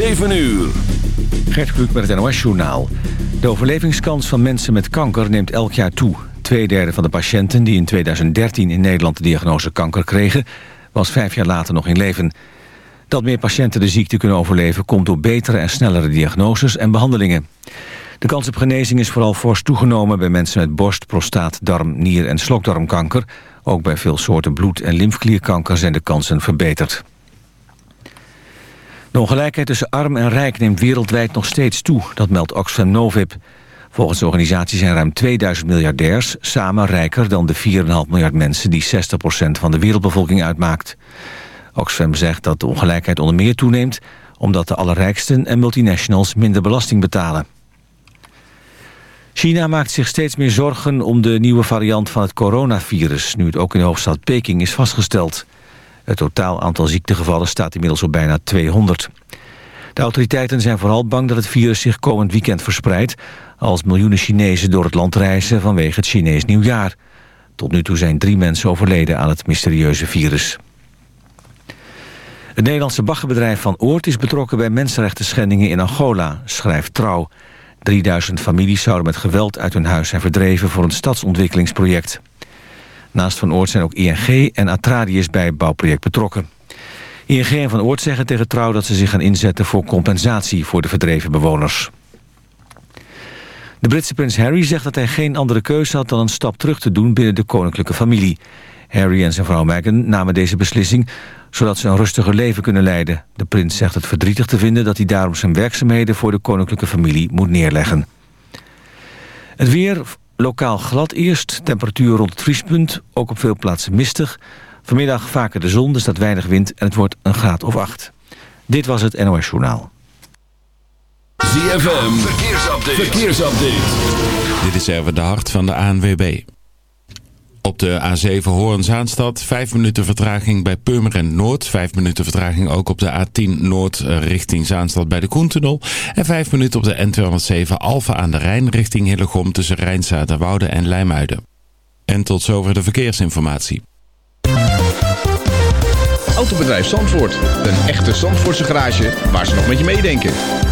7 uur. Gert Kluk met het NOS-journaal. De overlevingskans van mensen met kanker neemt elk jaar toe. Tweederde van de patiënten die in 2013 in Nederland de diagnose kanker kregen... was vijf jaar later nog in leven. Dat meer patiënten de ziekte kunnen overleven... komt door betere en snellere diagnoses en behandelingen. De kans op genezing is vooral fors toegenomen... bij mensen met borst, prostaat, darm, nier- en slokdarmkanker. Ook bij veel soorten bloed- en lymfklierkanker zijn de kansen verbeterd. De ongelijkheid tussen arm en rijk neemt wereldwijd nog steeds toe. Dat meldt Oxfam Novib. Volgens de organisatie zijn ruim 2000 miljardairs... samen rijker dan de 4,5 miljard mensen... die 60% van de wereldbevolking uitmaakt. Oxfam zegt dat de ongelijkheid onder meer toeneemt... omdat de allerrijksten en multinationals minder belasting betalen. China maakt zich steeds meer zorgen om de nieuwe variant van het coronavirus... nu het ook in de hoofdstad Peking is vastgesteld. Het totaal aantal ziektegevallen staat inmiddels op bijna 200. De autoriteiten zijn vooral bang dat het virus zich komend weekend verspreidt... als miljoenen Chinezen door het land reizen vanwege het Chinees nieuwjaar. Tot nu toe zijn drie mensen overleden aan het mysterieuze virus. Het Nederlandse baggerbedrijf Van Oort is betrokken bij mensenrechten schendingen in Angola, schrijft Trouw. 3000 families zouden met geweld uit hun huis zijn verdreven voor een stadsontwikkelingsproject. Naast Van Oort zijn ook ING en Atradius bij het bouwproject betrokken. ING en Van Oort zeggen tegen Trouw dat ze zich gaan inzetten voor compensatie voor de verdreven bewoners. De Britse prins Harry zegt dat hij geen andere keuze had dan een stap terug te doen binnen de koninklijke familie. Harry en zijn vrouw Meghan namen deze beslissing zodat ze een rustiger leven kunnen leiden. De prins zegt het verdrietig te vinden dat hij daarom zijn werkzaamheden voor de koninklijke familie moet neerleggen. Het weer, lokaal glad eerst, temperatuur rond het vriespunt, ook op veel plaatsen mistig. Vanmiddag vaker de zon, er staat weinig wind en het wordt een graad of acht. Dit was het NOS Journaal. ZFM, verkeersupdate. verkeersupdate. Dit is even de hart van de ANWB. Op de A7 Hoorn-Zaanstad 5 minuten vertraging bij Purmerend Noord. 5 minuten vertraging ook op de A10 Noord richting Zaanstad bij de Koentunnel. En 5 minuten op de N207 Alfa aan de Rijn richting Hillegom tussen Rijnzaterwoude en Lijmuiden. En tot zover de verkeersinformatie. Autobedrijf Zandvoort. Een echte Zandvoortse garage waar ze nog met je meedenken.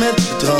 met betrouw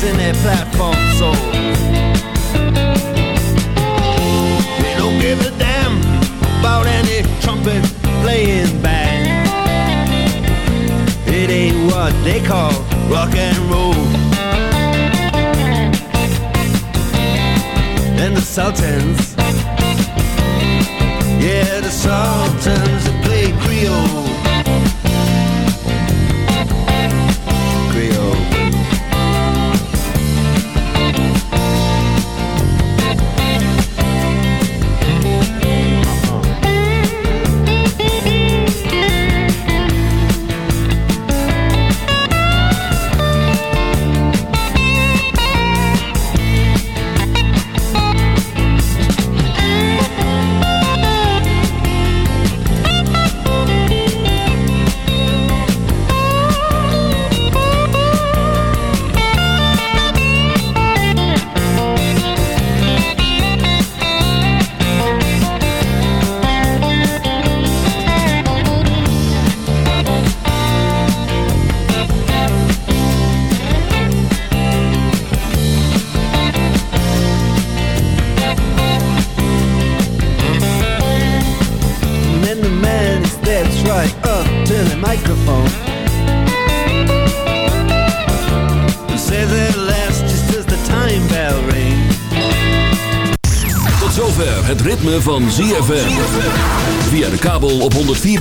using their platform